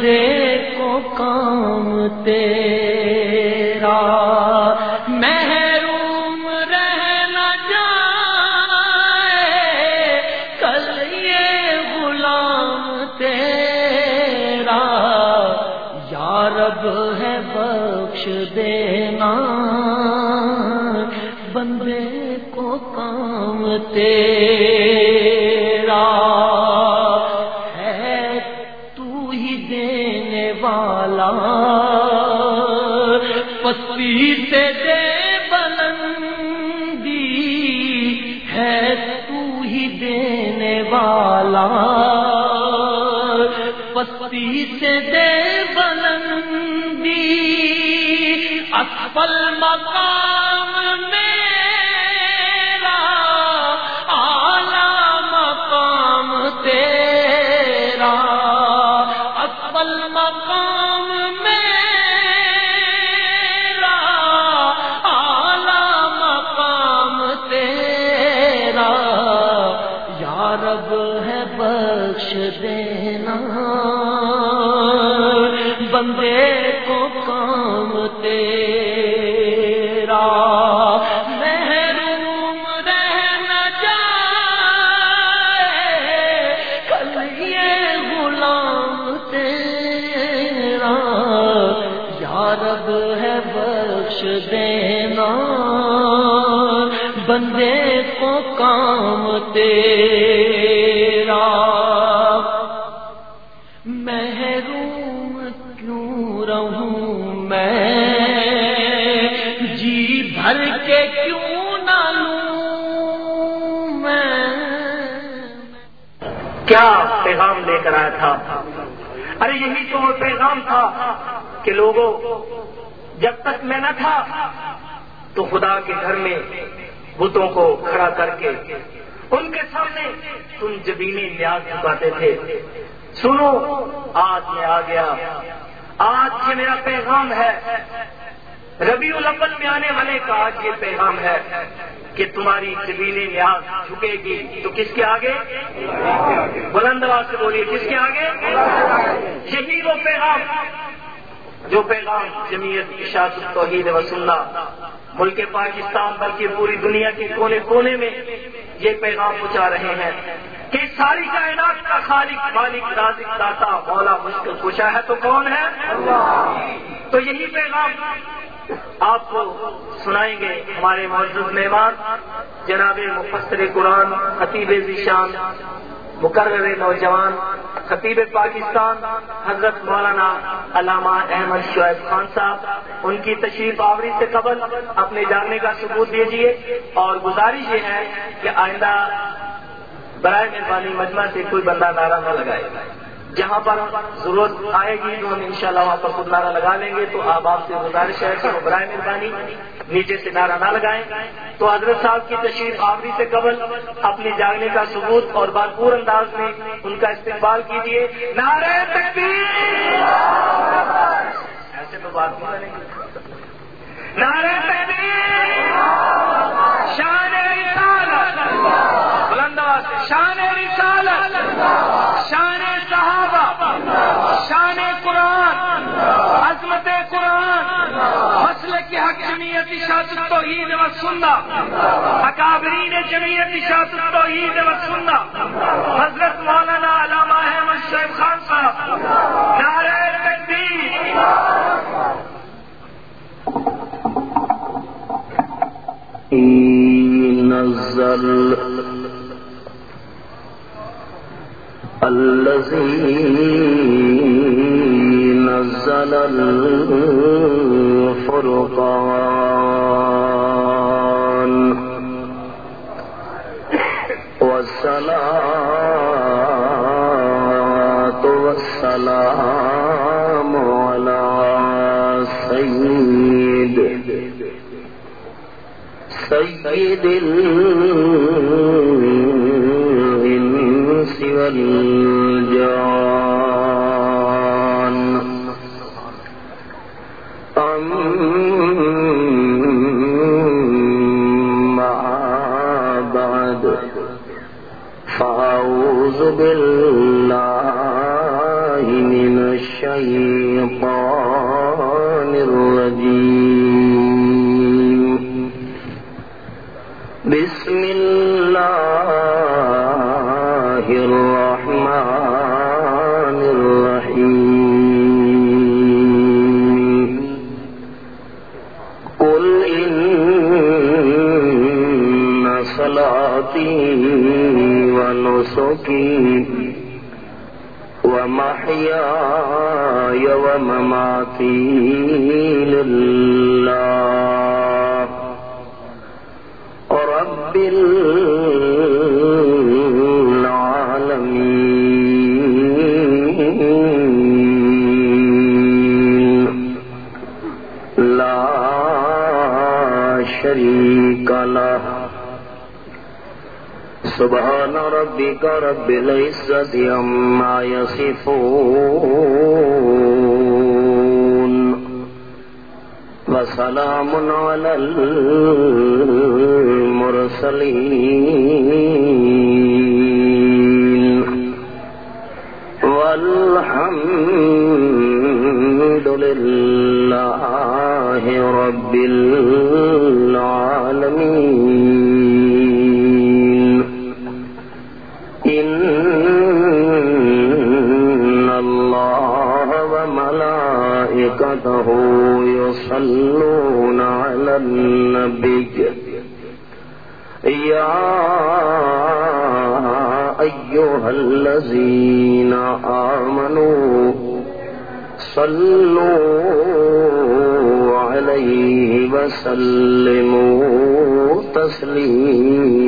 سے دینا۔ بندے کو کام تیرا۔ محروم رہنا جائے کل یہ غلام تیرا۔ یارب ہے بخش دینا۔ بندے کو کام تیرا۔ پیغام تھا۔ ارے یہی تو وہ پیغام تھا کہ لوگوں، جب تک میں نہ تھا، تو خدا کے گھر میں بتوں کو کھڑا کر کے ان کے سامنے تم جبینی نیاز چکاتے تھے۔ سنو، آج میں آ گیا۔ آج یہ میرا پیغام ہے۔ ربیع الاول میں آنے والے کا آج یہ پیغام ہے۔ کہ تمہاری زمینی نیاز جھکے گی۔ تو کس کے آگے؟ بلند آواز سے بولیے، کس کے آگے؟ یہی وہ پیغام جو پیغام جمعیت اشاعت توحید و سننا ملک پاکستان بلکہ پوری دنیا کے کونے کونے میں یہ پیغام پہنچا رہے ہیں کہ ساری کائنات کا خالق، مالک، رازق، داتا، مولا، مشکل پوچھا ہے تو کون ہے؟ تو یہی پیغام آپ کو سنائیں گے ہمارے معزز مہمان، جناب مفسر قرآن، خطیب ذیشان مقرر نوجوان، خطیب پاکستان، حضرت مولانا علامہ احمد شعیب خان صاحب، ان کی تشریف آوری سے قبل اپنے جاننے کا ثبوت دیجیے اور گزارش یہ ہے کہ آئندہ برائے مہربانی مجمع سے کوئی بندہ نعرہ نہ لگائے۔ جہاں پر ضرورت آئے گی تو ہم انشاءاللہ وہاں پر خود نعرہ لگا لیں گے تو آپ آپ سے گزارش ہے کہ وہ برائے مہربانی نیچے سے نعرہ نہ لگائیں۔ تو حضرت صاحب کی تشریف آخری سے قبل اپنی جاگنے کا ثبوت اور بھرپور انداز میں ان کا استقبال کیجیے نعرہ تکبیر! ایسے تو بات نہیں بنے گی۔ نعرہ تکبیر! شان رسالت! شان رسالت، شان صحابہ، شان قرآن، عظمت قرآن مسل کی حق جمعیت شاط توحید و سننا اکابرین جمعیت شاط توحید و سننا حضرت مولانا علامہ احمد شیخ خان صاحب، نعرہ تکبیر۔ نزل الذي نزل الفرقان. والصلاة والسلام على سيد. سيد الغنى والجان وملائكته يصلون على النبي. يا أيها الذين آمنوا صلوا عليه وسلموا تسليما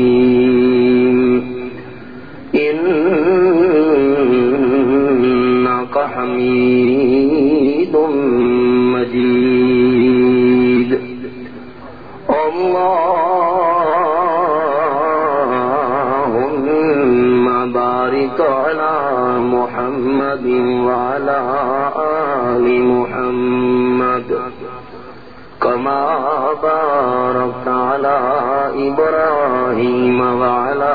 بارك على محمد وعلى آل محمد كما باركت على إبراهيم وعلى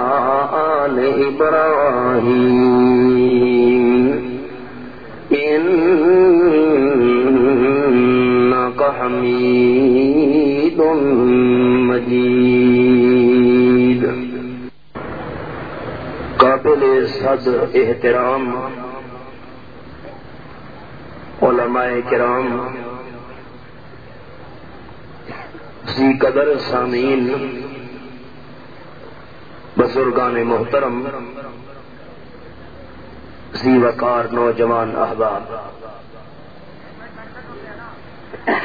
آل إبراهيم. إنك حميد مجيد. قابل صدر احترام، علماء کرام سی قدر سامعین، بزرگان محترم سی وقار نوجوان احباب۔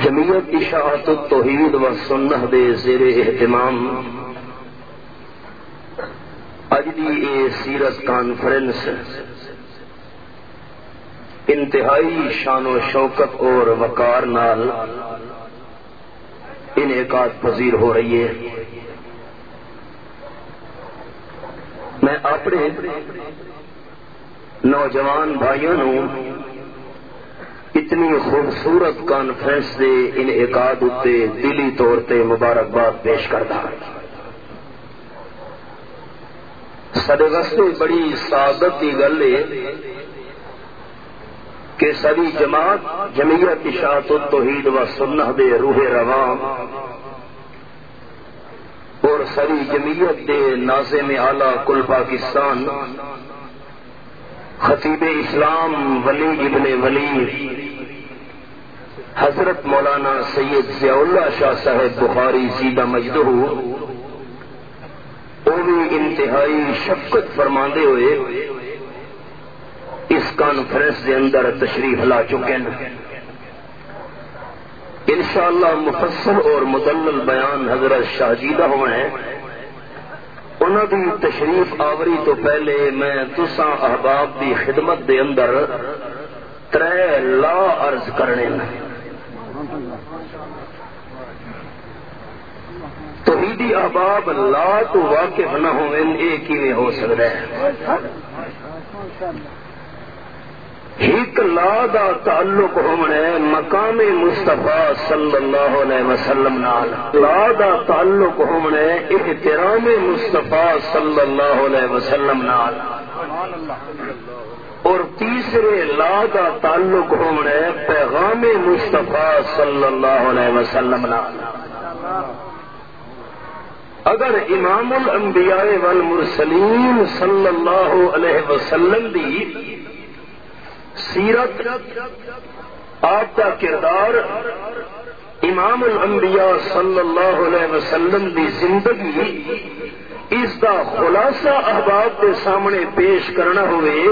جمعیت اشاعت التوحید و سنہ دے زیر اہتمام اج دی اے سیرت کانفرنس۔ انتہائی شان و شوکت اور وقار نال انعقاد پذیر ہو رہی ہے۔ میں اپنے نوجوان بھائیوں نو اتنی خوبصورت کانفرنس دے انعقاد اتنے دلی طور تے مبارکباد پیش کرتا سڈے واسطے بڑی سعادت کی گل ہے کہ ساری جماعت جمعیت اشاعت التوحید و سنہ دے روح رواں اور سری جمعیت دے نازم اعلی کل پاکستان خطیب اسلام ولی ابن ولی حضرت مولانا سید ضیاء اللہ شاہ صاحب بخاری سیدہ مجدہ وہ بھی انتہائی شفقت فرماندے ہوئے اس کانفرنس دے اندر تشریف لا چکے ہیں۔ انشاءاللہ مفصل اور مدلل بیان حضرت شاہجیدہ ہوئے انہوں کی تشریف آوری تو پہلے میں تسا احباب کی خدمت دے اندر تر لا عرض کرنے توحیدی احباب لا تو واقف نہ ہو ایک ہی ہو سکتا۔ ہے ایک لا دا تعلق ہونے مقام مصطفیٰ صلی اللہ علیہ وسلم نال۔ لا دا تعلق ہونے احترام مصطفیٰ صلی اللہ علیہ وسلم نال۔ اور تیسرے لا دا تعلق ہونے پیغام مصطفیٰ صلی اللہ علیہ وسلم نال۔ اگر امام الانبیاء والمرسلین صلی اللہ علیہ وسلم دی سیرت آپ کا کردار امام الانبیاء صلی اللہ علیہ وسلم دی زندگی اس کا خلاصہ احباب کے سامنے پیش کرنا ہوئے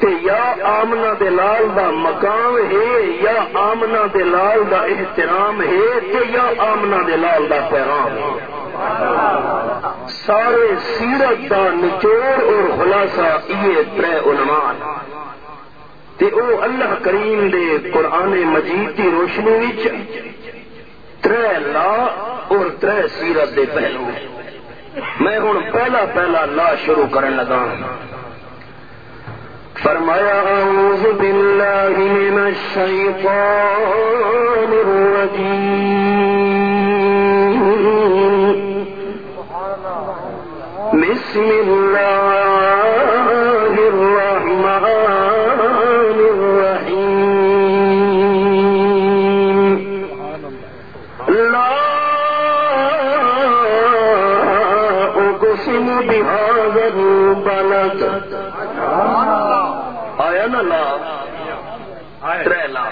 تے یا آمنا دلال دا مقام ہے یا آمنا دلال دا احترام ہے تے یا آمنا دلال دا پیغام ہے۔ سارے سیرت دا نچوڑ اور خلاصہ یہ تر عنوان تے او اللہ کریم دے قرآن مجید کی روشنی وچ تر لا اور تر سیرت دے پہلو۔ میں ہوں پہلا پہلا لا شروع کرن لگا۔ فرمایا، اعوذ باللہ من الشیطان الرجیم. بسم اللہ الرحمن الرحیم لا اقسم بهذا البلد. آیا نا لا؟ تر لا.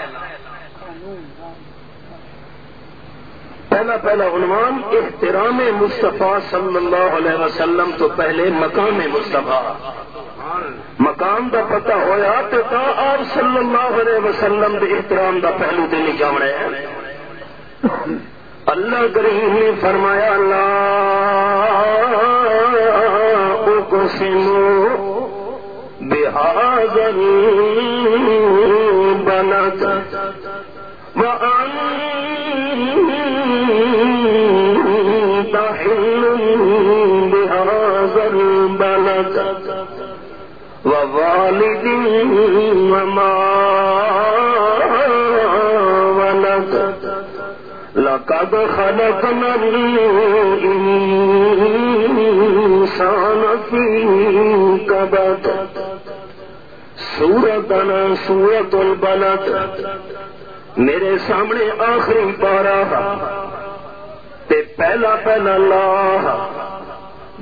پہلا پہلا عنوان، احترام مصطفیٰ صلی اللہ علیہ وسلم تو پہلے مقام مصطفیٰ۔ مقام دا پتہ ہویا تو تا آپ صلی اللہ علیہ وسلم دے احترام دا پہلو دے نہیں جام رہے ہیں۔ اللہ کریم نے فرمایا اللہ اقسم بهذا البلد وأنت بهذا البلد ووالد وما ولد. لقد خلقنا الإنسان في كبد. سورتنا سورت البلد. میرے سامنے آخری پارا تے پہلا پہلا لا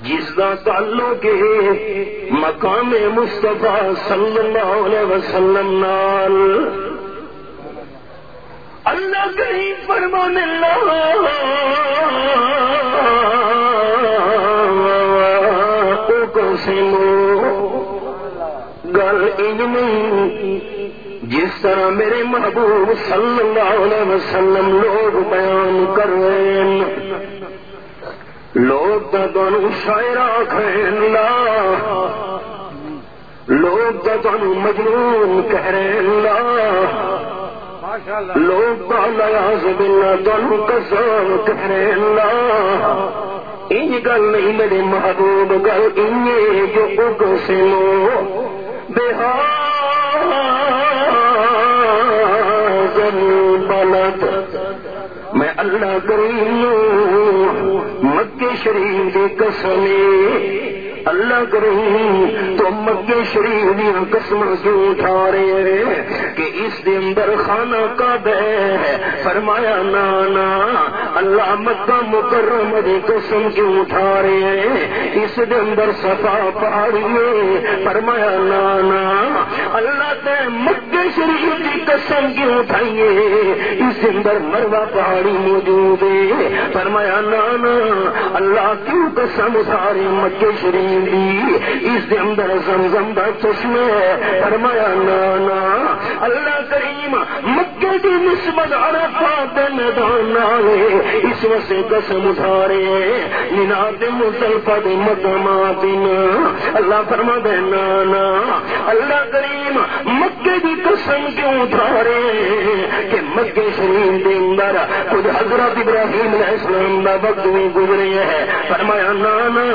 جس کا تعلق ہے مقام مصطفیٰ صلی اللہ علیہ وسلم نال۔ اللہ کریم فرمان اللہ گل نہیں جس طرح میرے محبوب صلی اللہ علیہ وسلم لوگ بیان کر رہے ہیں لوگ تو تمہیں شاعر آخر لوگ تو تمہیں مجنون کہہ رہے ہیں لوگ تو لیاز بلا تمہیں کسان کہہ رہے ہیں ان گل نہیں میرے محبوب گل ان جو اگ سے لو بہار شریف کی اللہ کریم تو مکے شریف دیا قسم کیوں اٹھا رہے ہیں کہ اس دے اندر خانہ کا ہے۔ فرمایا نانا اللہ مکہ مکرم دی قسم کیوں اٹھا رہے ہیں؟ اس دے اندر صفا پہاڑی فرمایا نانا اللہ تے مکے شریف کی قسم کیوں اٹھائیے اس اندر مروا پہاڑی موجود ہے۔ فرمایا نانا اللہ کیوں قسم اٹھارے مکے شریف دی، اس اندر زمزم دا چشمے فرمایا نانا اللہ کریم مکے کی نسبت عرفات میدان نالے اس وسے قسم اٹھارے نناد مزلفہ دے مقامات اللہ فرما دے نانا اللہ کریم مکے کی قسم کیوں اٹھا کہ مکے شریف کے اندر کچھ حضرت ابراہیم علیہ السلام کا وقت بھی گزرے ہے۔ فرمایا نانا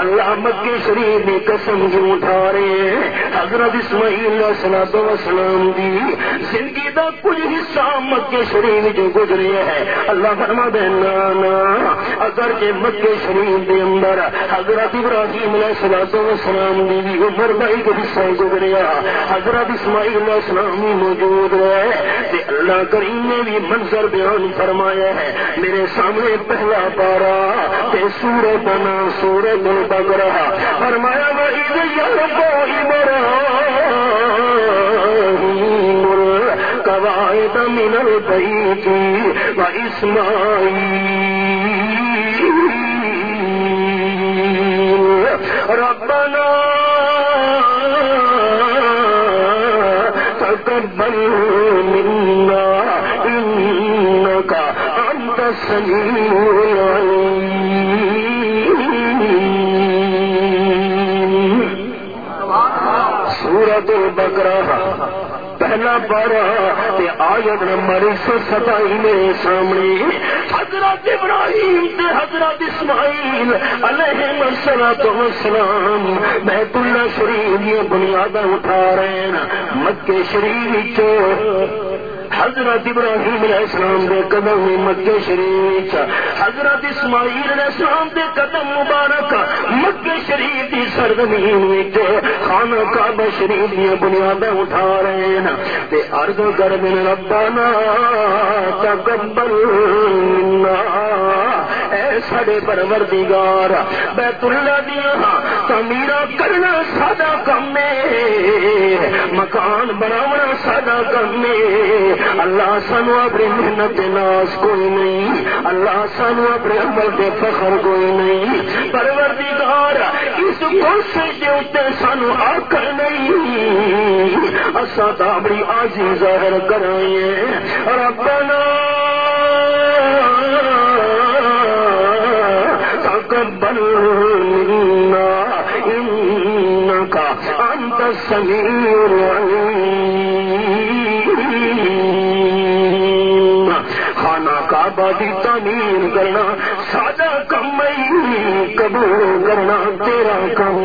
اللہ مکے کے شریف کی قسم کیوں اٹھا رہے ہیں، حضرت اسماعیل علیہ السلام وسلام دی زندگی کا کچھ حصہ مکے شریف جو گزرے ہے اللہ فرما دے نانا اگر کہ مکے شریف کے اندر حضرت ابراہیم علیہ السلام وسلام دی بھی عمر کا ایک حصہ گزریا حضرت اسماعیل علیہ السلام بھی موجود ہے تے اللہ کریم نے بھی منظر بیان فرمایا ہے۔ میرے سامنے پہلا پارا تے سورہ بنا، سورہ دل بگ رہا فرمایا کوئی قواعد من البيت وإسماعيل بارہ آیت نمبر ایک سو ستائی میرے سامنے حضرت ابراہیم تے حضرت اسماعیل علیہ مسلا تو السلام بیت اللہ شریف یہ بنیادیں اٹھا رہے ہیں۔ مکے شریف حضرت ابراہیم علیہ السلام دے قدم مکے شریف، حضرت اسماعیل علیہ السلام دے قدم مبارک مکے شریف کی سرزمین خانہ کعبہ شریف دیا بنیادیں اٹھا رہے ہیں۔ تے عرض کر دین ربانا تقبل منا۔ اے سڑے پروردگار بیت اللہ دیا تعمیر کرنا سادہ کم ہے۔ مکان بناونا سادہ کم ہے۔ اللہ سانو اپنی محنت ناس کوئی نہیں۔ اللہ سانو اپنے عمل کے فخر کوئی نہیں۔ پروردگار، اس کوشش کے اتنے سانو آکر نہیں۔ اصا تو اپنی آجی ظاہر کرائیے۔ ربنا السميع العليم. خانہ کعبہ دی تعمیر کرنا، سادہ کم قبول کرنا تیرا کم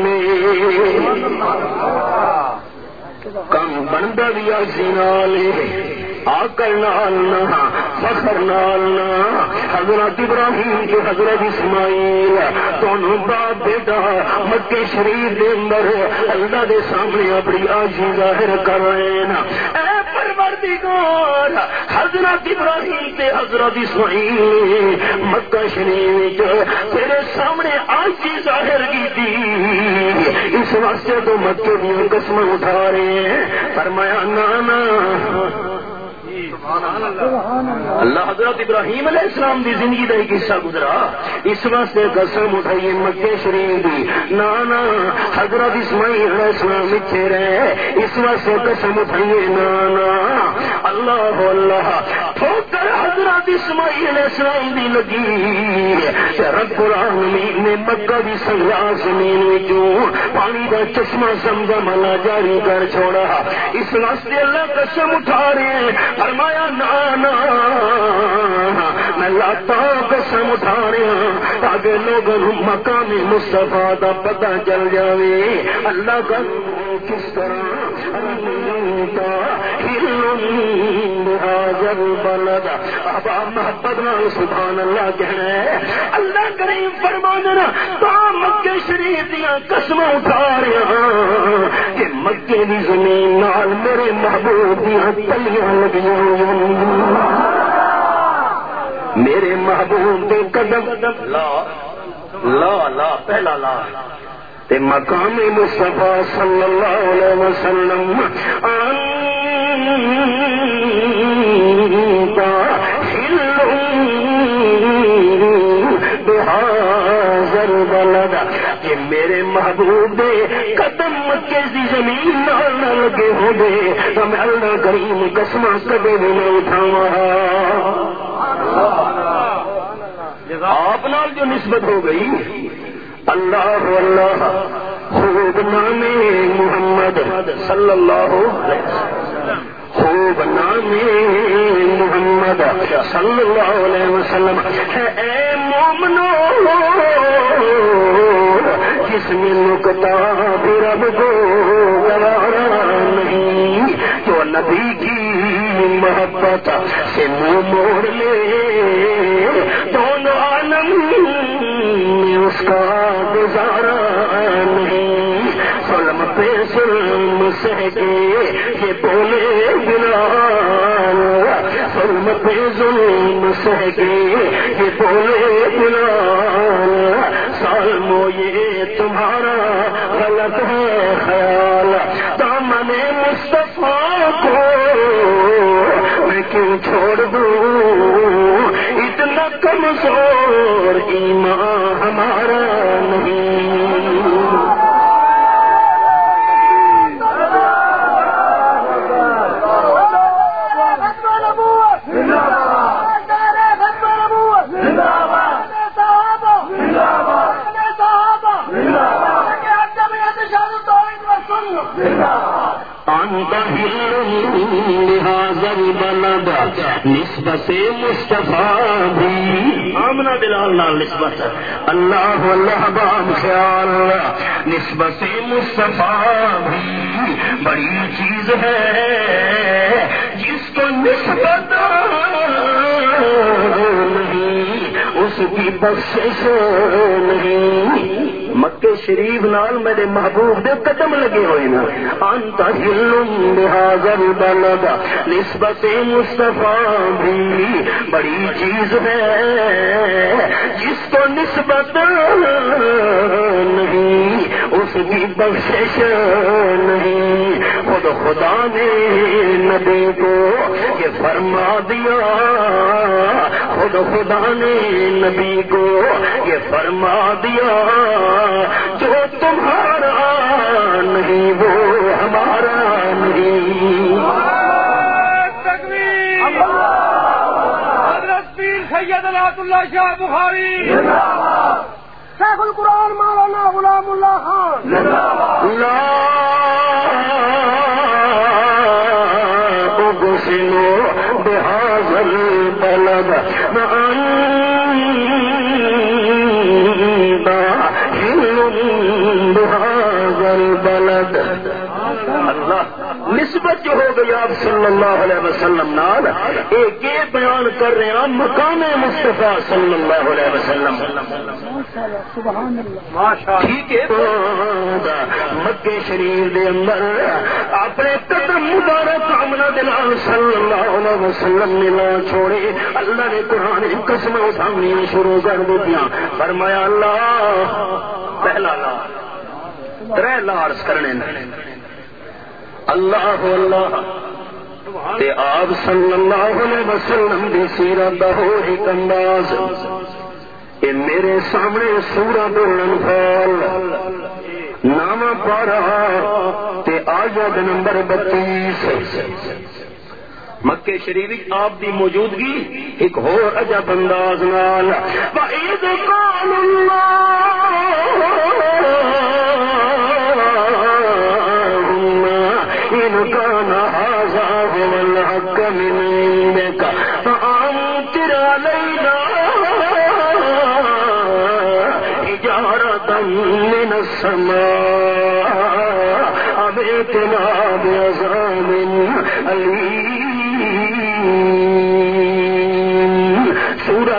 کم بنتا بھی آسی نال آکر نال نہ فخر نال نہ حضرت ابراہیم کے حضرت اسماعیل دونوں باپ بیٹا مکے شریف دے اندر اللہ دے سامنے اپنی آجی ظاہر کر رہے ہیں اے پروردگار، حضرت ابراہیم تے حضرت اسماعیل مکہ شریف تیرے سامنے آجی ظاہر کی تھی اس واسطے تو مکے دیا قسم اٹھا رہے ہیں. فرمایا، نانا اللہ. حضرت ابراہیم علیہ السلام دی زندگی کا ایک حصہ گزرا. اس واسطے قسم اٹھائیے مکے شریف دی. نانا حضرت اسماعیل علیہ السلام اتنے رہے۔ اس واسطے قسم اٹھائیے نانا اللہ اللہ ٹھوکر اسماعیل علیہ السلام دی لگی۔ رب العالمین نے مکہ دی سنگا زمین وچوں پانی دا چشمہ زمزم اللہ جاری کر چھوڑا۔ اس واسطے اللہ قسم اٹھا رہے ہیں۔ فرمایا نانا میں لاتا قسم اٹھا رہا ہاں۔ تاکہ لوگوں مقام مصطفیٰ دا پتہ چل جاوے۔ اللہ کا کس طرح؟ بلد۔ اب محبت نال سبحان اللہ کہنا ہے اللہ کریم فرمانا تو مکے شریف دیا قسم اٹھا رہا کہ مکے زمین نال میرے محبوب دیا تلیاں لگیاں میرے محبوب دے قدم۔ لا لا لا، پہلا لا۔ تے مقام مصطفیٰ صلی اللہ علیہ وسلم بحاضر بلد کہ میرے محبوب قدم دی زمین نہ لگے ہو دے تو میں اللہ کریم قسم کبھی بھی نہ اٹھاواں آپ نال جو نسبت ہو گئی اللہ اللہ خوب نام محمد صلی اللہ علیہ وسلم. خوب نام محمد صلی اللہ علیہ وسلم. اے مومنو، جس میں نکتا بھی رب کو گوارا نہیں، جو نبی کی محبت سے منہ اس کا گزارا نہیں۔ ظلم پہ ظلم سہ کے یہ بولے بنا ظلم پہ ظلم سہ کے یہ بولے بنا سالمو یہ تمہارا غلط ہے خیال۔ دامن مصطفیٰ کو میں کیوں چھوڑ دوں؟ اتنا کمزور ہمارا نہیں۔ نسبت مصطفیٰ بھی آمنا بلال نال نسبت اللہ اللہ باب خیال نسبت مصطفیٰ بھی بڑی چیز ہے۔ جس کو نسبت نہیں، اس کی بخشش نہیں۔ شریف نال میرے محبوب دے قدم لگے ہوئے نا انت ہلم بہاگر بلد نسبت مصطفیٰ بھی بڑی چیز ہے، جس کو نسبت نہیں۔ اس بخشش نہیں، خود خدا نے نبی کو یہ فرما دیا۔ خود خدا نے نبی کو یہ فرما دیا۔ جو تمہارا نہیں، وہ ہمارا نہیں۔ حضرت پیر سید اللہ شاہ بخاری۔ شیخ القرآن مولانا غلام اللہ خان۔ نسبت جو ہو گئی آپ صلی اللہ علیہ وسلم نال۔ ایک یہ بیان کر رہے ہیں مقام مصطفیٰ صلی اللہ علیہ وسلم۔ ٹھیک ہے۔ مکے شریف دے اندر اپنے قدم مبارک امنا دلال صلی اللہ علیہ وسلم نے لا چھوڑے۔ اللہ نے قرآن قسم اٹھانی شروع کر دیا فرمایا، اللہ، پہلا لا ترے لارس کرنے نے اللہ اللہ۔ تے آپ صلی اللہ علیہ وسلم دی سیرت دا ہو ایک انداز۔ اے میرے سامنے سورہ الانفال نام پارا تے آیت نمبر بتیس۔ مکے شریف آپ دی موجودگی ایک ہو عجب انداز نال۔ وَإِذْ قَالُوا اللَّهُمَّ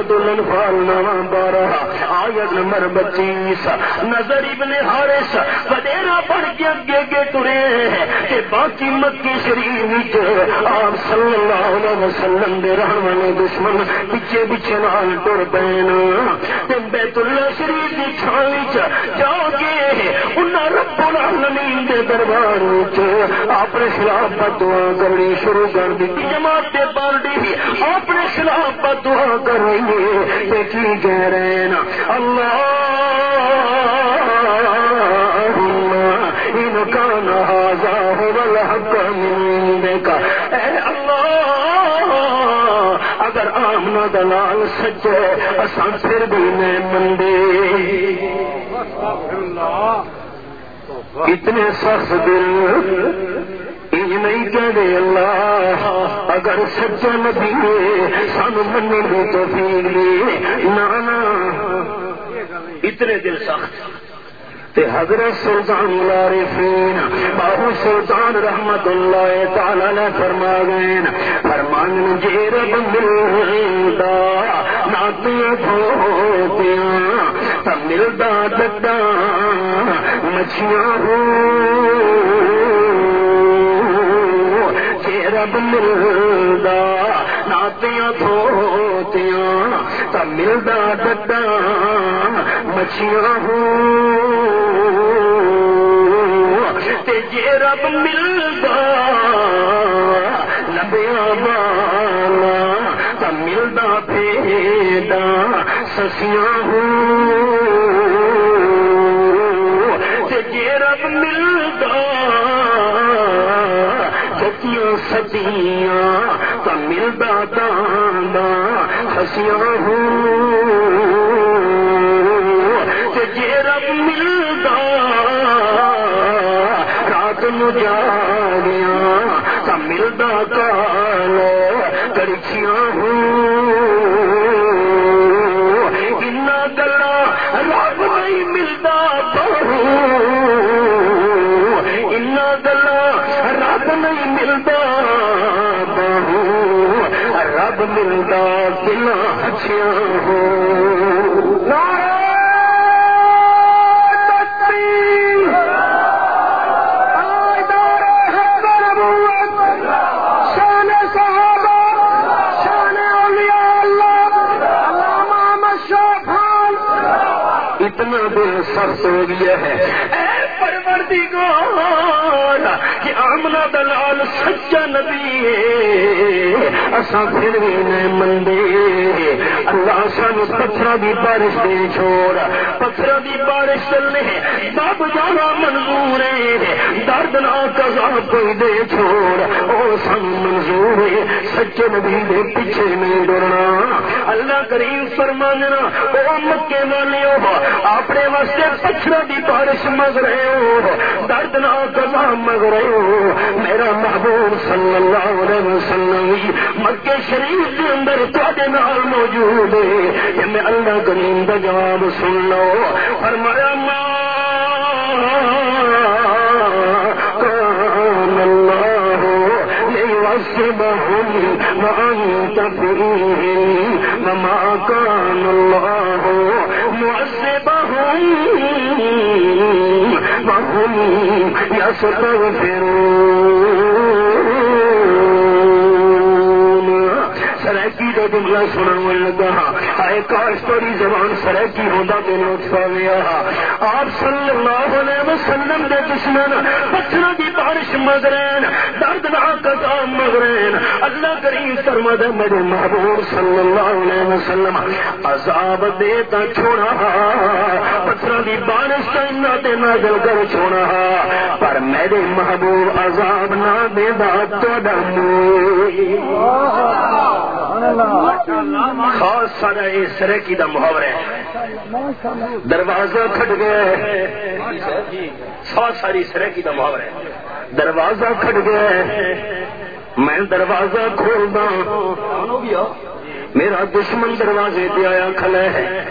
سورة الانفال نواں بارہ آیت نمبر بتیس نظر ابن حارث وڈیرا بڑھ کے اگے اگے ٹرے کہ باقی مکی شریف آپ صلی اللہ علیہ وسلم دے رہن والے دشمن پیچھے پیچھے نال ٹر پے بیت اللہ شریف کی چھان جا کے انہیں رب العالمین دے دربار اپنے خلاف دعا کرنی شروع کر دی جماعت دے پارٹی اپنے خلاف دعا کر رہی ہے کی کہہ رہے ہیں اللہ اللہ دلال سچے اسان پھر بھی میں مندے اتنے سخت دل نہیں کہہ دے اللہ، اگر سچا نبی سان مننے کو تو نانا اتنے دل سخت تے حضرت سلطان العارفین بابو سلطان رحمت اللہ تعالی نے فرما گئے فرمان جی رب ملدا ناتیاں دھوتیاں تب ملدا ڈڈا مچھیاں رب ملدا ناتیاں دھوتیاں تب ملدا ڈڈا مچھیاں تے جے رب ملدا لبیا والا تب ملدا بھیڈا سسیاں تے جے رب ملدا سدیاں تو دادا دانا ہسیاں ہوں جی رب ملتا رات نو جاگیا تو ملتا کالو رب ملتا بنا ہو۔ اتنا دل سخت ہو گیا ہے۔ کہ آمنا دلال سچا نبی اصا پھر بھی نہیں مندے اللہ سان پتھر کی بارش دے چھوڑ پتھر کی بارش چلنے بب جانا منظور ہے، درد نہ کزا کوئی دے چھوڑ۔ او سن منظور ہے، سچے نبی دے پیچھے نہیں ڈرنا۔ اللہ کریم فرمانا، او مکے والے ہو، اپنے واسطے پتھر کی بارش مگ رہے ہو، درد نہ کزا مگ رہے ہو۔ میرا محبوب صلی اللہ علیہ وسلم مکے شریف کے اندر تے نال موجود ہے کہ میں اللہ کریم کا جواب سن لو۔ فرمایا ماں کان اللہ يعذبهم وأنت فيهم وما كان الله معذبهم وهم يستغفرون سرکی کا جملہ سننے لگا۔ آئے کاش تھوڑی زبان سرکی ہوتا تو لطف آ گیا آپ صلی اللہ علیہ وسلم دے دشمن پتھروں کی بارش مگرین درد کا کام مگرین اللہ کریم فرما دے میرے محبوب صلی اللہ علیہ وسلم، عذاب دیتا چھوڑا۔ پتھروں کی بارش کا انہ دے نازل کر چھوڑا۔ پر میرے محبوب عذاب نہ دے دا تو ڈمو خاص سارا یہ سرکی کا محاور ہے۔ دروازہ کھٹ گیا سو ساری سرکی کا محاور ہے۔ دروازہ کھٹ گیا میں دروازہ کھولنا۔ میرا دشمن دروازے پہ آیا کھلا ہے۔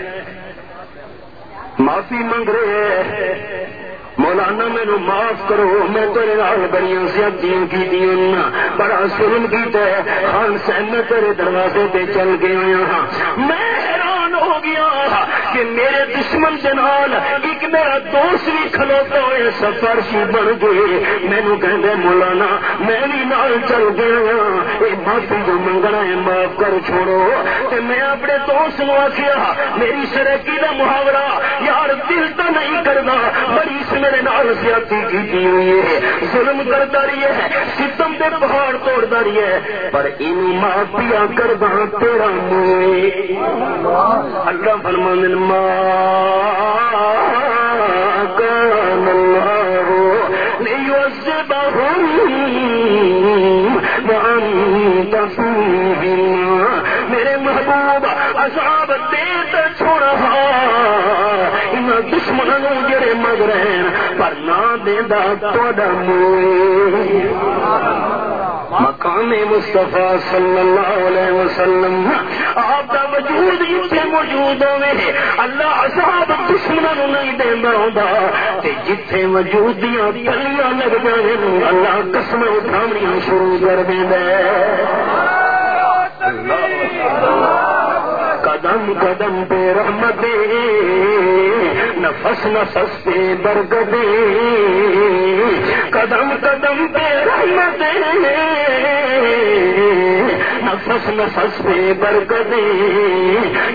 معافی منگ رہے مولانا میرے معاف کرو، میں تیرے نال بڑی زیادتیاں کی بڑا ظلم کیتا ہے۔ خان سین میں تیرے دروازے پہ چل گیا ہاں۔ میں حیران ہو گیا کہ میرے دشمن کے نال ایک میرا دوست بھی کھلوتا ہوئے سفر سی بن گئے۔ مینو کہ مولانا، میں بھی نال چل گیا ہاں۔ یہ معافی جو منگنا ہے، معاف کر چھوڑو۔ تے میں اپنے دوست نو آخیا میری سرکی کا محاورہ یار دل تو نہیں کرنا میرے نال زیادتی کی ہوئی ہے۔ ظلم کرتا رہی ہے، ستم دے پہاڑ توڑتا رہی ہے۔ پر ان معافیا کردا تیرا موئے اللہ فرمان ماں۔ دینا تا مقام مصطفیٰ صلی اللہ علیہ وسلم۔ آپ کا وجود اتنے موجود ہوئے اللہ عذاب دشمنوں نہیں دینا ہوں جتھے وجود دیا کلیاں لگ جائے اللہ قسم اٹھاویاں شروع کر دے قدم قدم پہ رحمت نفس نفس پہ برگدے قدم قدم پہ رحمت نفس نفس پہ برگدے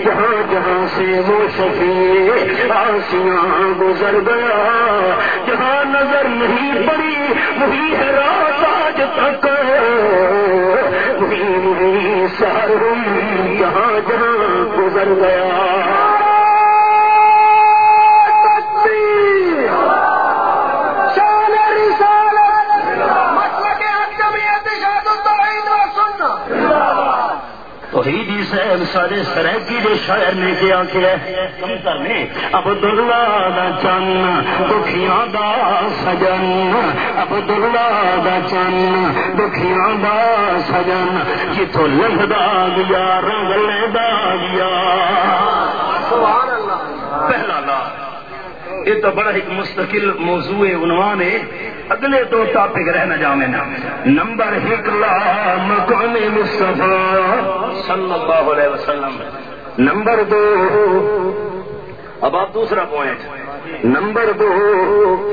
جہاں جہاں سے وہ شفیع آسیاں گزر گیا، جہاں نظر نہیں پڑی، وہی ہے رات آج تک۔ وہی وہی سار جہاں جہاں گزر گیا۔ سارے سرکی دے شاعر نے کیا کیا کرنے عبد دا چن دکھیاں دا سجن عبد اللہ دا چن دکھیاں دا سجن جتوں لگدا گیا رنگ لیدا گیا سبحان یہ تو بڑا ایک مستقل موضوع عنوان ہے۔ اگلے دو ٹاپک رہنا جامع نمبر ایک لا مقام مصطفیٰ۔ صلی اللہ علیہ وسلم۔ نمبر دو، اب آپ دوسرا پوائنٹ نمبر دو،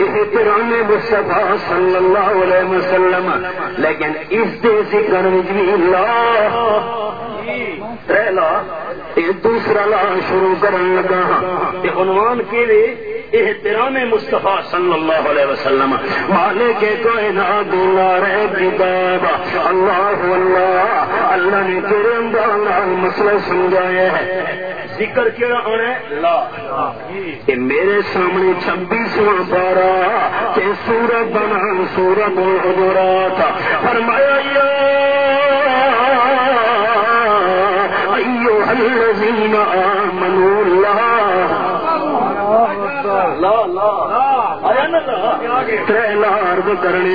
احترام مصطفیٰ صلی اللہ علیہ وسلم۔ لیکن اس دے ذکر بھی لا پہلا یہ دوسرا لا شروع کرنے لگا۔ عنوان کے لیے احترام مصطفیٰ صلی اللہ علیہ وسلم مالک کائنات رہے کتاب اللہ اللہ اللہ نے تیرے اندر مسئلہ سمجھایا ہے۔ ذکر کیڑا آنا ہے؟ لا۔ کہ میرے سامنے چھبیسواں پارا کہ سورت بنا سورت الحجرات فرمایا ایو ترے کرنے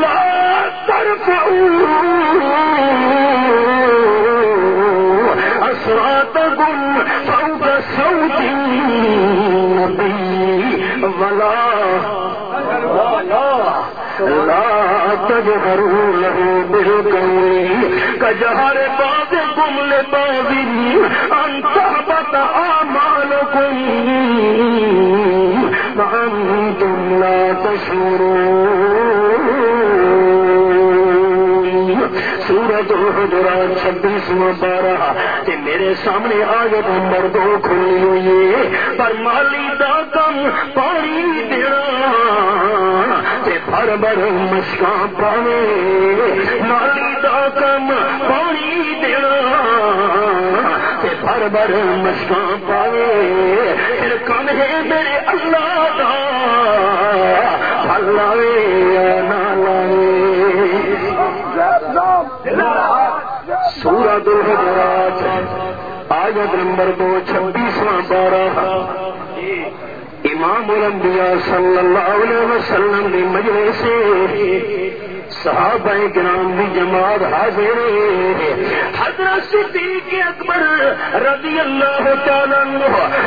لا ترفعوا اصوات گن فوق صوت النبي ولا لا تجهروا له بالقول كجهر بعضكم لبعض ان تهبط اعمالكم وانتم لا تشعرون. سورت الحجرات چھبیسواں بارہ تے میرے سامنے آگے نمبر دو کھلی ہوئی ہے. پر مالی دا کم پانی دینا تے بھر بھر مشکاں پاوے مالی دا کم پانی دینا بھر بھر مشکاں پاوے پھر کم ہے میرے اللہ دا اللہ وے نہ سورت الحجرات، آیت نمبر دو، چھبیسواں بارہ امام الانبیاء صلی اللہ علیہ وسلم کی مجلے سے صحابہ کرام بھی جماعت حاضر حضرت صدیق اکبر رضی اللہ تعالیٰ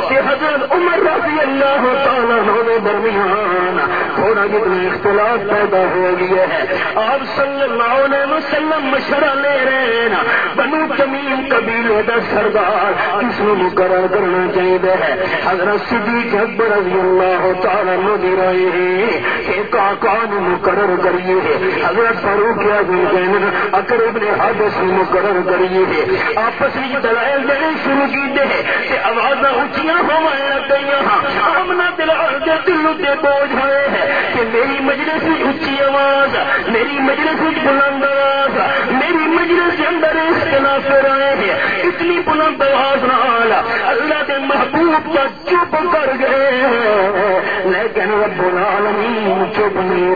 کہ حضرت عمر رضی اللہ تعالیٰ درمیان تھوڑا جتنا اختلاف پیدا ہو گیا ہے۔ آپ صلی اللہ علیہ وسلم مشورہ لے رہے ہیں بنو تمیم قبیلے کا سردار اس کو مقرر کرنا چاہیے ہے۔ حضرت صدیق اکبر رضی اللہ تعالی نبی رہے ہیں۔ کہ کاکا مقرر کریے ہے۔ حضرت فاروق اعظم کہنا اکر ابن حادث مقرر کریے ہے۔ آپس میں دلائل دینے شروع کی آواز اچیاں ہوا لگ گئی ہاں آمنا دلال دے دل کے بوجھ ہوئے ہیں۔ کہ میری مجلس اچھی آواز، میری مجلس بلند آواز، میری مجلس کے اندر اختلاف رہے ہیں اتنی بلند آواز نال اللہ کے محبوب کا چپ کر گئے لیکن رب العالمین چپ نہیں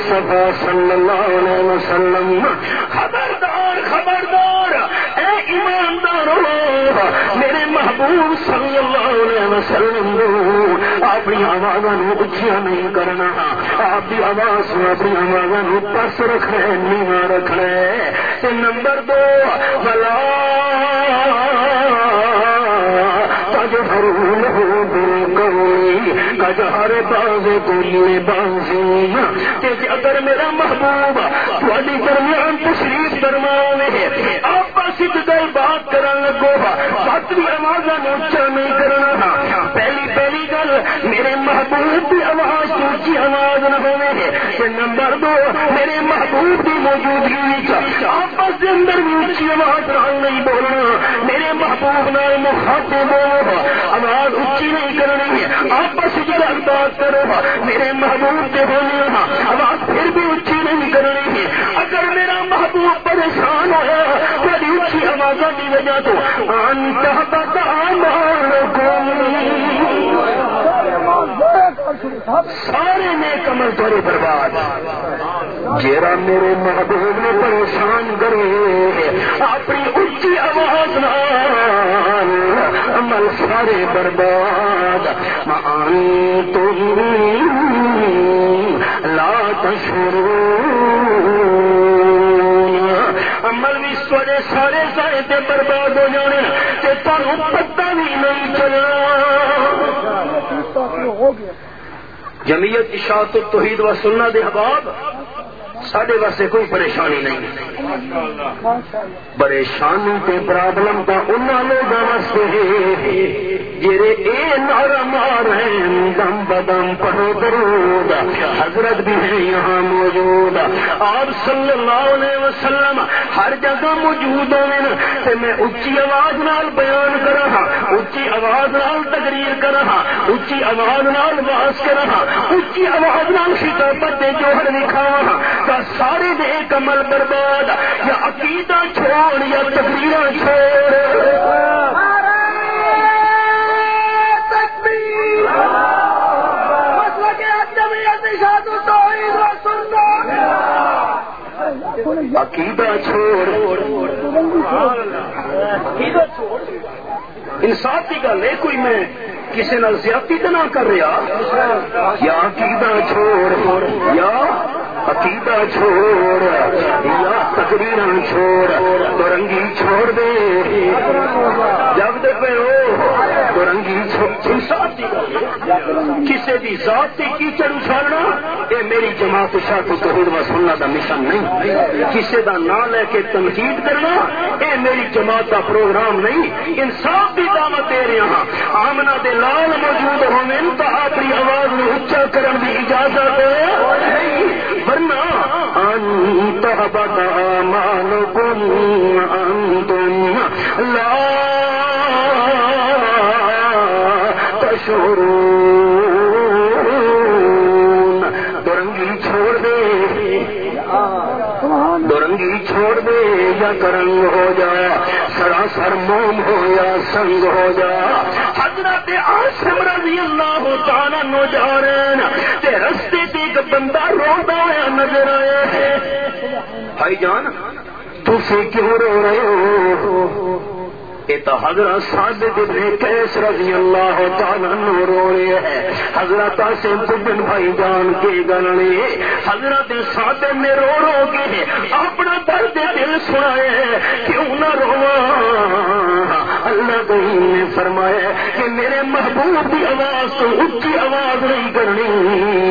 مصطفیٰ صلی اللہ علیہ وسلم. خبردار خبردار. اے ایماندار میرے محبوب صلی اللہ علیہ وسلم اپنی آواز اچھیا نہیں کرنا. آپ کی آواز اپنی آواز پس رکھ رکھنا نیوا رکھنا نمبر دو بلا تجہرون ہو بالکل کجہر باز گلی بازی۔ کہ اگر میرا محبوب تھوڑی درمیان تشریف درمیان ہے، آپ سکھ بات کرنے لگو سات بھی آواز اچھا نہیں کرنا میرے محبوب کی آواز اونچی آواز نہ ہوئے۔ نمبر دو، میرے محبوب کی موجودگی آپس کے اندر بھی اونچی آواز نال نہیں بولنا۔ میرے محبوب نال مخاطب ہو۔ آواز اونچی نہیں کرنی۔ ہے آپس جب بات کرو۔ میرے محبوب کے بولے آواز پھر بھی اونچی نہیں کرنی۔ ہے اگر میرا محبوب پریشان ہوا بڑی اونچی آوازوں کی وجہ تو انتہ سارے میں کمل تھوڑے برباد۔ جیرا میرے محبوب نے پریشان کرے۔ اپنی اچھی آواز عمل سارے برباد۔ مان تم لا تشرو عمل بھی سوڑے سارے سارے تے برباد ہو جانے تے تمہیں پتہ بھی نہیں چلنا ہو گیا جمعیت اشاعت توحید و سننا دے حباب سڈے واسطے کوئی پریشانی نہیں۔ پریشانی تے پرابلم کا ان لوگوں واسطے جڑے اے نعرہ مار ہیں دم بدم پڑھو درود۔ حضرت بھی ہیں یہاں موجود۔ آپ صلی اللہ علیہ وسلم ہر جگہ موجود ہیں۔ تے میں اچھی آواز نال بیان کرا ہاں اچھی آواز نال تقریر کرا ہاں اچھی آواز نال باس کرا ہاں اچھی آواز نال خطابت دے جوہر دکھاوا ہاں۔ کا سارے دے کمل برباد۔ یا عقیدہ چھوڑ یا تقریر چھوڑ۔ عقیدہ چھوڑ۔ انصاف کی گل ہے کوئی میں کسی نہ زیادتی تو نہ کر رہا۔ یا عقیدہ چھوڑ۔ یا عقیدہ چھوڑ، یا تقریر چھوڑ تو رنگی چھوڑ دے۔ جب دے پہ ہو تو کسی بھی ذات سے کیچڑ اچھالنا یہ میری جماعت شاہ کو توحید و سننا کا مشن نہیں۔ کسی کا نام لے کے تنقید کرنا یہ میری جماعت کا پروگرام نہیں۔ انصاف کی دعوت دے رہے ہاں۔ آمنا دے لال موجود ہونے تو اپنی آواز میں اچا کرن کی اجازت ورنہ انت انتم لا تشعرون. درنگی چھوڑ دے. درنگی چھوڑ دے یا کرنگ ہو جا. سراسر موم ہو یا سنگ ہو جا. حضرت عاصم رضی اللہ تعالیٰ نو جا رہے رستے ایک بندہ روتا ہوا نظر آیا ہے۔ بھائی جان تھی کیوں رو رہے ہو؟ تو حضرت صادق ابن کیس رضی اللہ تعالیٰ نو رو رہے ہیں۔ حضرت آسم بن بھائی جان کے گلنے حضرت صادق نے رو رو کے اپنا درد دل سنائے کیوں نہ روا اللہ کریم نے فرمایا کہ میرے محبوب کی آواز تو اچھی آواز نہیں کرنی۔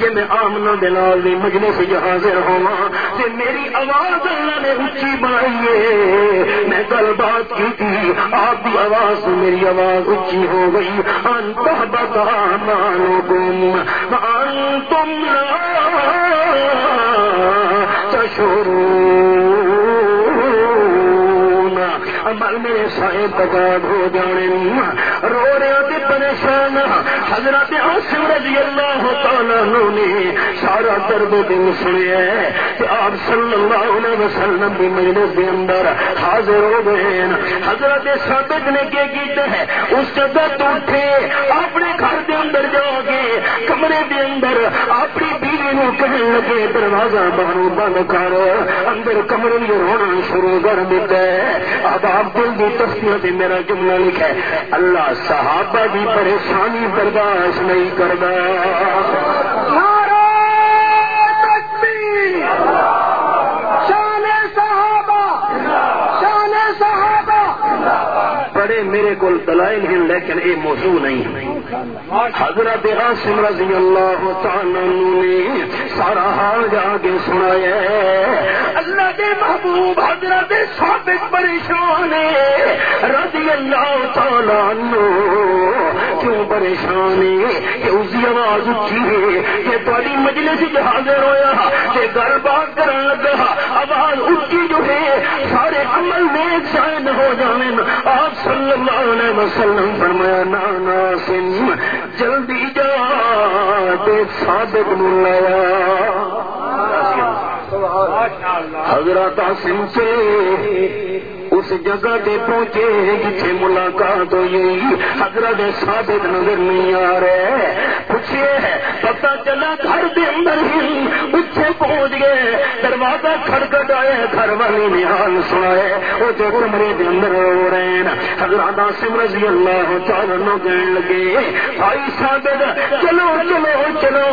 کہ جی میں آمنا دلال دی مجلس حاضر ہوا کہ میری آواز اللہ نے اچھی بنائی ہے میں گل بات کی تھی آپ کی آواز میری آواز اچھی ہو گئی۔ انت بتا مانو تم ان تم عمل میرے سائے بگاد ہو جانے۔ رو رہے پریشان حضرت عاصم رضی اللہ تعالیٰ نے سارا درد دن سنیا کہ آپ صلی اللہ علیہ وسلم کی مجلس کے اندر حاضر ہو گئے حضرت ثابت نے کیا کیتے ہیں اس جگہ تو اٹھے، اپنے گھر کے اندر جا کے کمرے کے اندر اپنی بیوی نو کہنے لگے، دروازہ باہر بند کر، اندر کمرے میں رونا شروع کر دیتا ہے۔ اب آپ دل کی تختیاں سے میرا جملہ لکھا ہے۔ اللہ صاحب صحابہ کی پریشانی برداشت نہیں کرتا بڑے میرے کو دلائل ہیں لیکن یہ موضوع نہیں۔ حضرت عاصم رضی اللہ تعالی نے سارا حال جا کے سنایا اللہ کے محبوب حضرت ثابت پریشان رضی اللہ تعالی نو کیوں پریشان ہے کہ اس کی آواز اچھی ہے کہ تاری مجلس حاضر ہویا، کہ گل بات کرن لگا۔ آواز اچھی جو ہے، سارے عمل نیک شاید ہو جانے آپ صلی اللہ علیہ وسلم فرمایا نانا سن، جلدی جا دے صادق ملایا حضرت آسم سے اس جگہ تے پہنچے جتھے ملاقات ہوئی۔ حضرت ثابت نظر نہیں آ رہے۔ پوچھے پتا چلا گھر دے اندر ہی اتنے پہنچ گئے۔ دروازہ کھڑکٹ آئے، گھر والے نے حال سنائے۔ وہ جو کمرے دے اندر ہو رہے ہیں۔ حضرت آسم رضی اللہ تعالی نو کہنے لگے، بھائی ثابت، چلو چلو چلو۔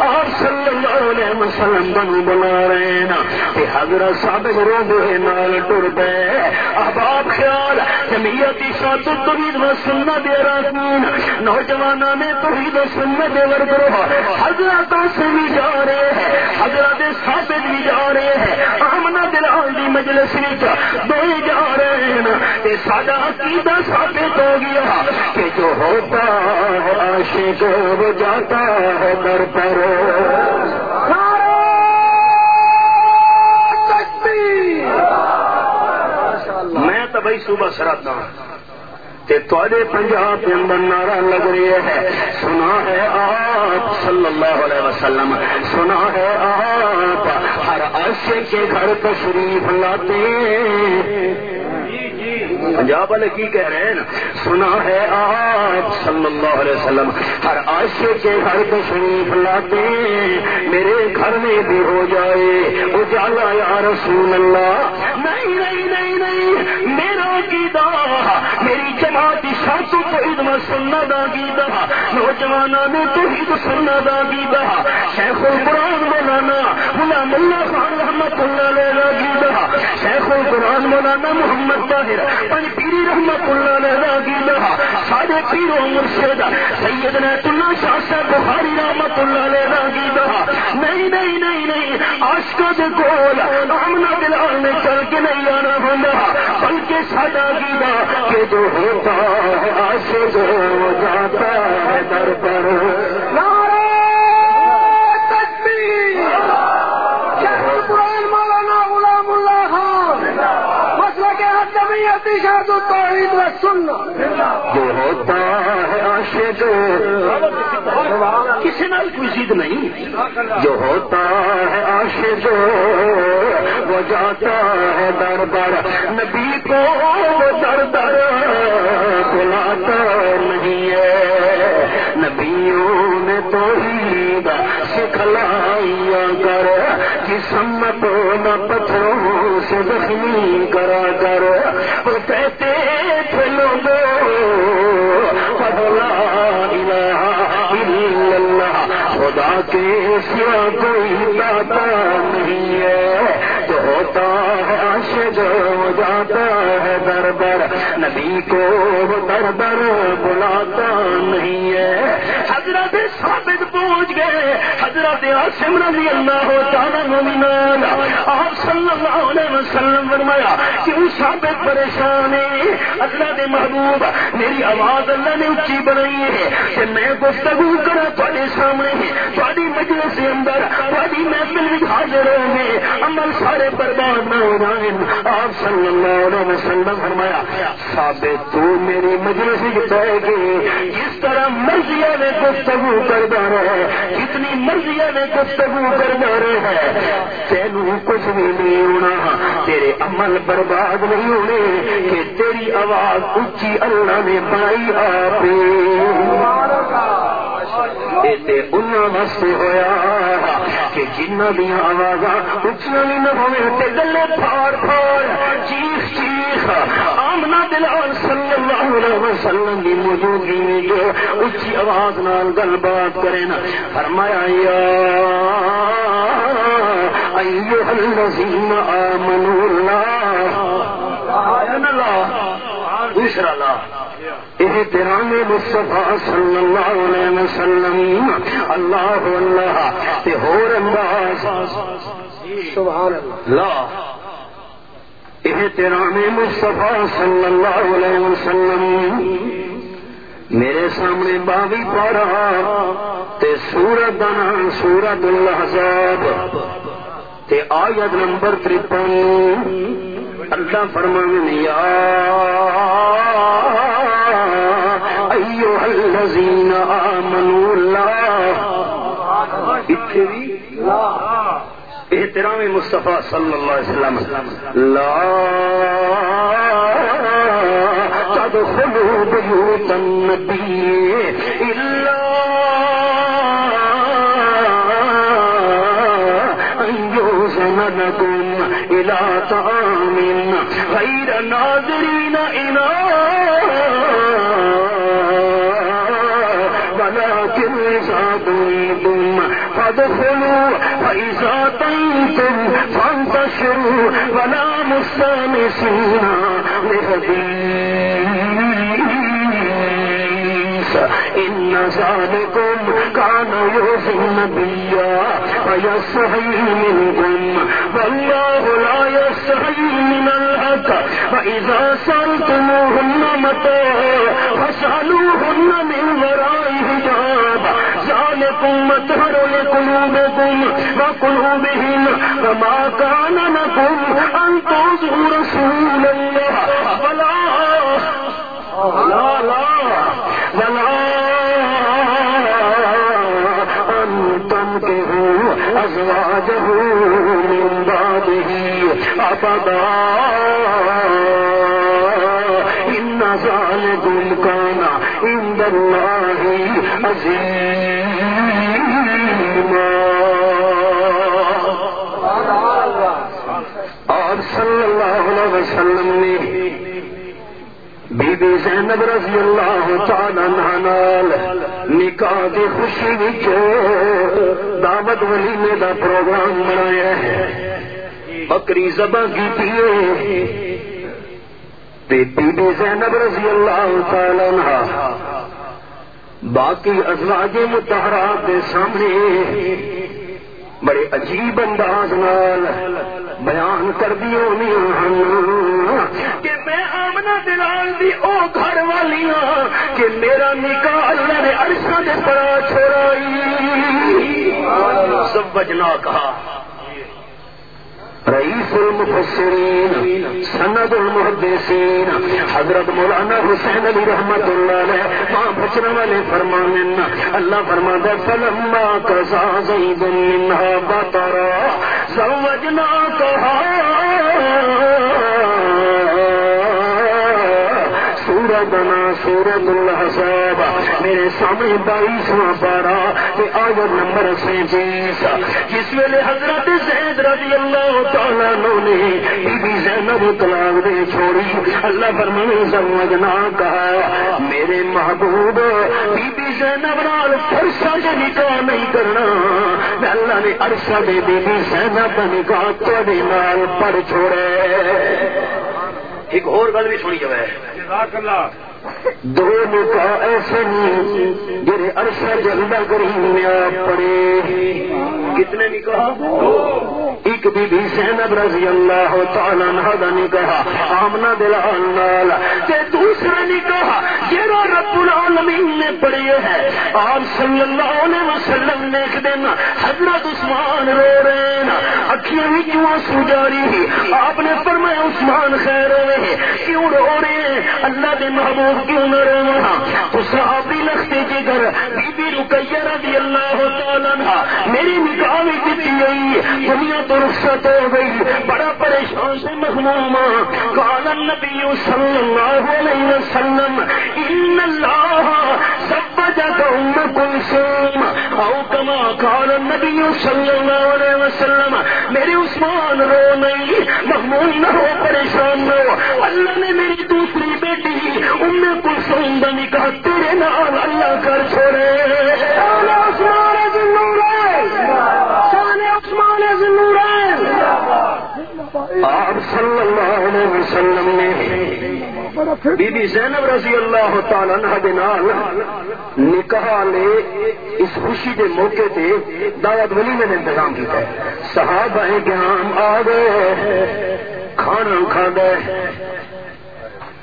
آپ صلی اللہ علیہ وسلم بن بلا رہے ہیں۔ حضرت ثابت رو گئے نال ٹر پے۔ احباب خیال جمعیت شاط توحید و سنت راسمین نوجوانوں نے توحید و سنت ورگرو حضرتوں سے بھی جا رہے ہیں، حضرت ثابت بھی جا رہے ہیں۔ آمنا دلال دی مجلس وچ دو جا رہے ہیں۔ یہ سارا عقیدہ ثابت ہو گیا کہ جو ہوتا ہے عاشق وہ جاتا ہے در پر۔ میں صبح تے پنجاب کے اندر نعرہ لگ رہی ہے۔ سنا ہے آپ صلی اللہ علیہ وسلم۔ سنا ہے آپ ہر عرصے کے گھر تشریف لاتے۔ پنجاب والے کی کہہ رہے ہیں سنا ہے آپ صلی اللہ علیہ وسلم، ہر عاشق کے گھر تشریف لاتے میرے گھر میں بھی ہو جائے۔ اجالا یا رسول اللہ، نہیں نہیں نہیں نہیں، میرا گیتا میری جماعت شاطو تو عید میں سننا دا گیتا نوجوان نے تو عید سننا دا گیتا شیخ القرآن مولانا غلام اللہ رحمت اللہ علیہ شیخ القرآن مولانا محمد طاہر پنج پیری رحمت اللہ علیہ سارے پیرو مرشد اللہ شاہ صاحب بخاری رحمت اللہ علیہ نہیں نہیں نہیں نہیں دے کول آمنا بلال نے چل کے نہیں آنا ہونا بلکہ ساڈا کہ جو ہوتا ہے آشے جو جاتا ہے، در پر جو ہوتا ہے عاشق کسی نال کوئی ضد نہیں۔ جو ہوتا ہے عاشق وہ جاتا ہے در بر نبی کو در در بلاتا نہیں ہے۔ نبیوں نے تو ہی سکھلائی کر۔ جسم امتوں نہ پتھروں سے زخمی کرا کر۔ وہ کہتے تھے لوگوں کو در در بلاتا نہیں ہے حضرت ثابت پہنچ گئے حضرت عاصم رضی اللہ تعالیٰ نمینان آپ صلی اللہ علیہ وسلم فرمایا کیوں ثابت پریشان ہے، اللہ حضرت محبوب، میری آواز اللہ نے اچھی بنائی ہے کہ میں گفتگو کرا تھوڑے سامنے تھوڑی مجلس کے اندر تھوڑی محفل بھی حاضر ہوں گے، عمل سارے برباد نہ ہو جائیں۔ آپ صلی اللہ علیہ وسلم فرمایا، ثابت تو میری مجلس جائے گی جس طرح مرضیہ نے گفتگو کرتا رہے، جتنی مرضی مرضیہ نے گفتگو کرتا رہے تینوں کچھ بھی نہیں ہونا۔ تیرے عمل برباد نہیں ہونے۔ کہ تیری آواز اچھی اللہ نے بنائی آپ واسطے ہوا کہ جنہ دیا آواز اچھا بھی نہ ہوئے گلے پھاڑ پھاڑ، چیخ چیخ۔ آمنا دلال صلی اللہ علیہ وسلم کی موجودگی میں جو اچھی آواز نال گل بات کرے نا، فرمایا، یا ایوہ الذین آمنوا اللہ، دوسرا لا۔ احترام مصطفیٰ صلی اللہ علیہ وسلم اللہ اللہ تے ہور انداز سبحان اللہ۔ احترام مصطفیٰ صلی اللہ علیہ وسلم۔ میرے سامنے باوی پارا تے سورت بنا سورت الحزاب تے آیت نمبر ترپن۔ اللہ فرمان یا احترام مصطفیٰ صلی اللہ علیہ وسلم، لا تدخلوا بیوت النبی الا ان یوزن لکم الى طعام غير ناظرين ولكن فادخلوا فإذا طيتم فانتشروا ولا مستانسين لحديث إن ذلكم كان يؤذي النبي فيستحي منكم. والله لا يستحي من الحق. فإذا سألتموهن متاعا فاسألوهن من وراء ذلكم مطهر لقلوبكم وقلوبهم وما كان لكم أن تؤذوا رسول الله ولا لا لا. ولا أن تنكحوا أزواجه من بعده أبدا إن ذلكم كان عند الله عظيما وسلم نے بی بی زینب رضی اللہ تعالی نال نکاح کی خوشی وچ دعوت ولیمے دا پروگرام بنایا ہے۔ بکری زبا کی بی بی زینب رضی اللہ تعالی عنہ باقی ازواج متحرات کے سامنے بڑے عجیب انداز نال بیان کر دی کہ میں آمنا دلال دی او گھر والی ہاں کہ میرا نکاح اللہ نے عرصہ دے پڑا چھوڑائی سب بجنا کہا۔ رئیس المفسرین، سند المحدثین، حضرت مولانا حسین علی رحمت اللہ علیہ ماں بچنے والے فرمان اللہ فرما دے فلما کسا زید منها بطرا زوجنا کہا سورہ دنا سورت الحساب میرے سامنے بائیسواں پارا آیت نمبر سینتیس۔ جس ویلے حضرت زید رضی اللہ تعالیٰ نے بی بی زینب طلاق دے چھوڑی، اللہ فرمانے سمجھنا کہا، میرے محبوب، بی بی زینب نال فرشا کے نکاح نہیں کرنا۔ اللہ نے عرصہ دے بی بی زینب کا نکاح تھوڑے نال پڑھ چھوڑے۔ ایک اور گل بھی سنی جائے دو نکاح ایسے نہیں جی عرصہ جلدہ کریم میں آپ پڑے۔ کتنے نکاح ایک بی بی زینب رضی اللہ تعالی عنہ دا نکاح آمنہ دلال نال۔ تے دوسرا نکاح جڑا رب العالمین نے پڑھے ہے، آپ صلی اللہ علیہ وسلم نے ایک دن حضرت عثمان رو رہے ہیں۔ اکھیاں وچوں آنسو جاری آپ نے فرمایا، عثمان خیر ہوئے کیوں رو رہے ہیں؟ اللہ دے محبوب کیوں نہ رونا ہاں؟ تو صحابی لختے جگر، بی بی رقیہ رضی اللہ تعالی عنہ، میری نکاح میں دیتی گئی دنیا تو رخصت ہو گئی بڑا پریشان سے مخموم ہاں۔ قال النبی صلی اللہ علیہ وسلم، ان اللہ سب جگہ ام کلثوم او کما قال النبی صلی اللہ علیہ وسلم، میرے عثمان، رو نہیں مخموم نہ ہو، پریشان نہ ہو۔ اللہ نے میری دوسری بیٹی ام کلثوم کا نکاح تیرے نال اللہ کر چھوڑے۔ عثمان! صلی اللہ علیہ وسلم نے بی بی زینب رضی اللہ تعالی عنہ دے نال نکاح لے اس خوشی دے موقع تے دعوت ولی نے انتظام کیتا ہے۔ صحابہ گرام آ گئے، کھانا کھا گئے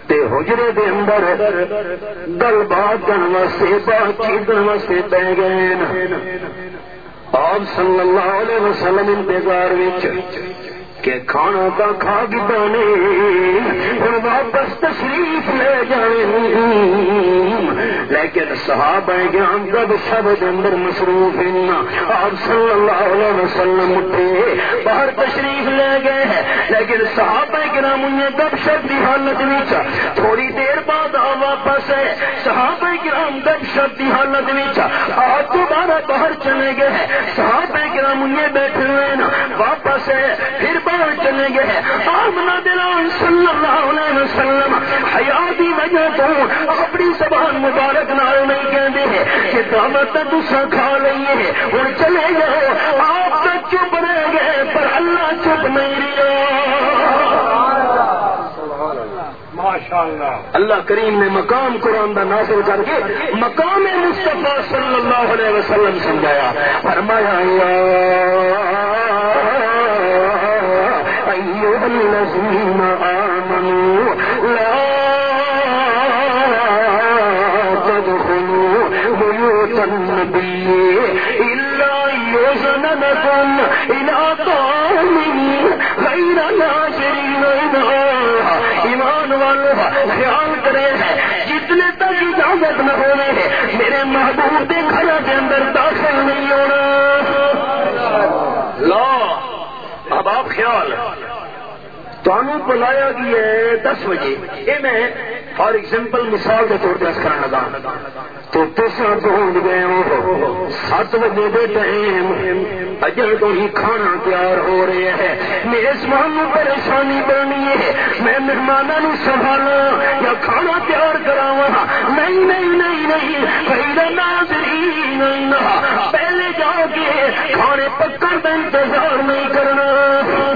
تے حجرے دے اندر گل بات کرنے واسطے، بات چیت کرنے واسطے پہ گئے آپ صلی اللہ علیہ وسلم انتظار وچ کہ کھانا کا کھا گانے ہوں واپس تشریف لے جائیں۔ لیکن صحابہ گرام کب سب اندر مصروف آپ صلی اللہ علیہ وسلم اٹھے، باہر تشریف لے گئے ہیں۔ لیکن صحابہ گرام انہیں گپ شپ کی حالت میں تھوڑی دیر بعد آ واپس ہے صحابہ گرام گپ شپ کی حالت میں آپ دوبارہ باہر چلے گئے ہیں۔ صحابہ گرام انہیں بیٹھے ہوئے نا واپس ہے پھر باہر چلے گئے۔ آمنا دلان صلی اللہ علیہ وسلم حیاتی وجہ تو اپنی زبان مبارک نال نہیں کہتے ہیں کہ دعوت دوسرا کھا لئیے اور چلے جاؤ آپ تو چپ رہ گئے پر اللہ چپ نہیں رہا۔ اللہ کریم نے مقام قرآن کا نازل کر کے مقام مصطفیٰ صلی اللہ علیہ وسلم سمجھایا۔ فرمایا ایمان والو خیال کرے جتنے تک اجازت نہ ہونے میرے محبوب کے گھر کے اندر داخل نہیں ہونا لا، اب آپ خیال تمہیں بلایا گیا ہے دس بجے۔ یہ میں فار ایگزامپل مثال کے طور پہ کرنا لگا تو تصا پہنچ گئے ہو سات بجے دے ٹائم اجل تو ہی کھانا تیار ہو رہے ہیں۔ میزبان پریشانی بننی ہے۔ میں مہمانوں سنبھالا یا کھانا تیار کراوا نہیں نہیں نہیں نہیں۔ پہلے ناظرین پہلے جا کے کھانے پکڑ کا انتظار نہیں کرنا۔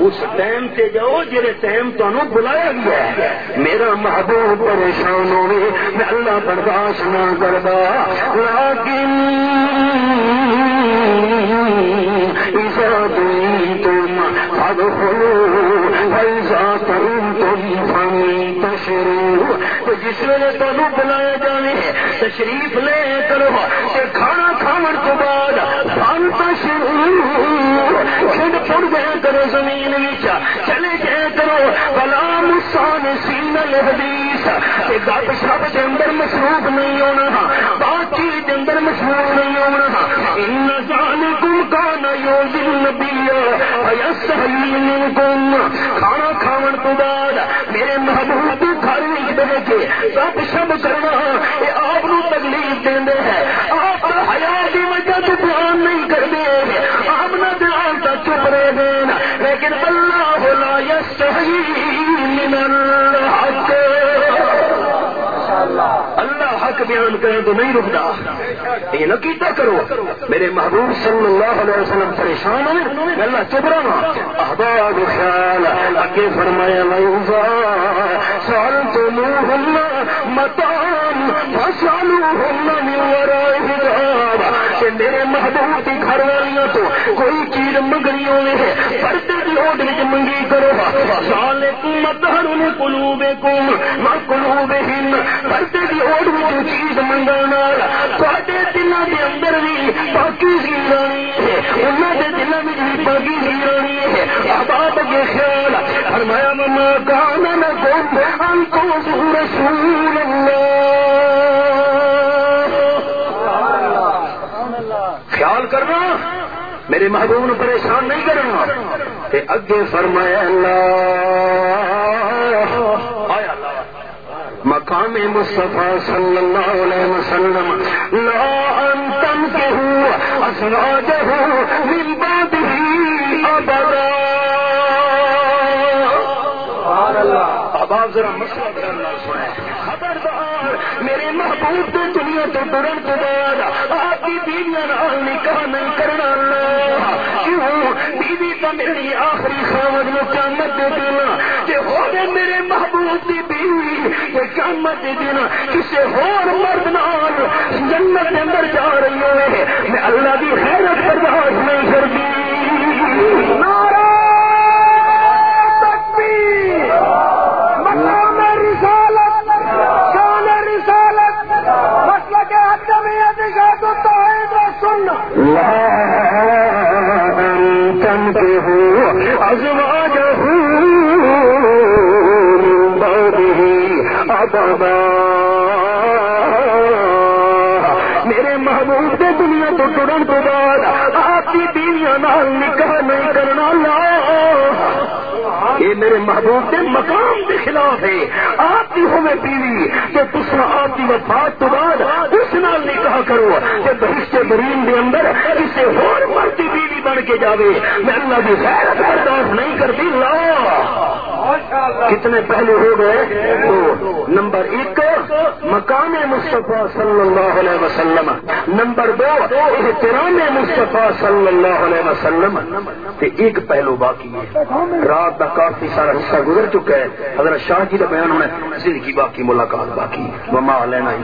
اس ٹائم سے جاؤ جہے ٹائم تمہیں بلایا گیا ہے۔ میرا محبوب پریشان ہوئے میں اللہ برداشت نہ کرتا۔ لیکن ایسا تم اب ایسا تم تم فنی تشریف تو جس ویلے تمہیں بلایا جانے تشریف لے کرو۔ کھانا کھان تو بعد فن تشریف کھڑ پڑ گیا کرو زمین چلے جائے کرو کلام سان سین الحدیث گپ شپ کے اندر مصروف نہیں ہونا بات چیت کے اندر مصروف نہیں ہونا۔ ان جان کم کا نو دل نبی کم کھانا کھان تو بعد میرے محبوب گھر کے سب شب کرنا، یہ آپ تکلیف دے ہیں نہیں رکتا۔ یہ نہ کیتا کرو۔ میرے محبوب صلی اللہ علیہ وسلم پریشان ہوئے اللہ چپ رہا۔ احباب خیال اگے فرمایا لوزا سال تو منہ متان فسالو ہونا ہم حجاب۔ کہ میرے محبوب کی گھر والیاں تو کوئی چیز منگنی ہوئے ہے، پردے کی اوٹ وچ منگی کرو۔ سال متہر قلوبے کم نہ قلوبے ہن پردے کی اوٹ وچ چیز منگانا تھوڑے دلوں کے اندر بھی باقی سی رانی ہے۔ انہوں کے دلوں میں بھی باقی سی رانی ہے۔ احباب کے خیال۔ فرمایا مما کانا نہ کم ان کو رسول اللہ میرے محبوب نے پریشان نہیں کرنا۔ تے اگے فرمایا اللہ۔ مقام مصطفیٰ صلی اللہ علیہ وسلم۔ لا انتم کے ہو اسراج ہو من بعده ابدا اب آپ ذرا مسئلہ کرنا سنیں۔ خبردار میرے محبوب کے تو ڈرن بعد آپ کی بیویاں نال نکاح نہیں کرنا اللہ۔ کیوں؟ بیوی تو میری آخری خامد میں قیامت دے دینا۔ کہ ہو میرے محبوب کی بیوی، کہ قیامت دے دینا۔ کسی اور مرد نال جنت کے اندر جا رہی ہوئے۔ میں اللہ کی حیرت برداشت نہیں کرتی نعرہ تکبیر مقام رسالت شان رسالت مسئلہ کے حد میں اتشاد التوحید و سنت تم میرے محبوب کے مقام کے خلاف ہے۔ آپ کی ہوئے بیوی کہ تس آپ کی وفات تو بعد اس نال نہیں کہا کرو۔ کہ بہشت گرین کے اندر اسے اور مرد بیوی بن کے جاوے، میں اللہ کی خیرت برداشت نہیں کرتی۔ لا! کتنے پہلے ہو گئے؟ تو نمبر ایک مقام مصطفیٰ صلی اللہ علیہ وسلم۔ نمبر دو احترام مصطفیٰ صلی اللہ علیہ وسلم۔ تے ایک پہلو باقی ہے۔ رات کا کافی سارا حصہ گزر چکا ہے۔ حضرت شاہ جی کا بیان ہونا ہے۔ زندگی باقی ملاقات باقی مما لینا ہی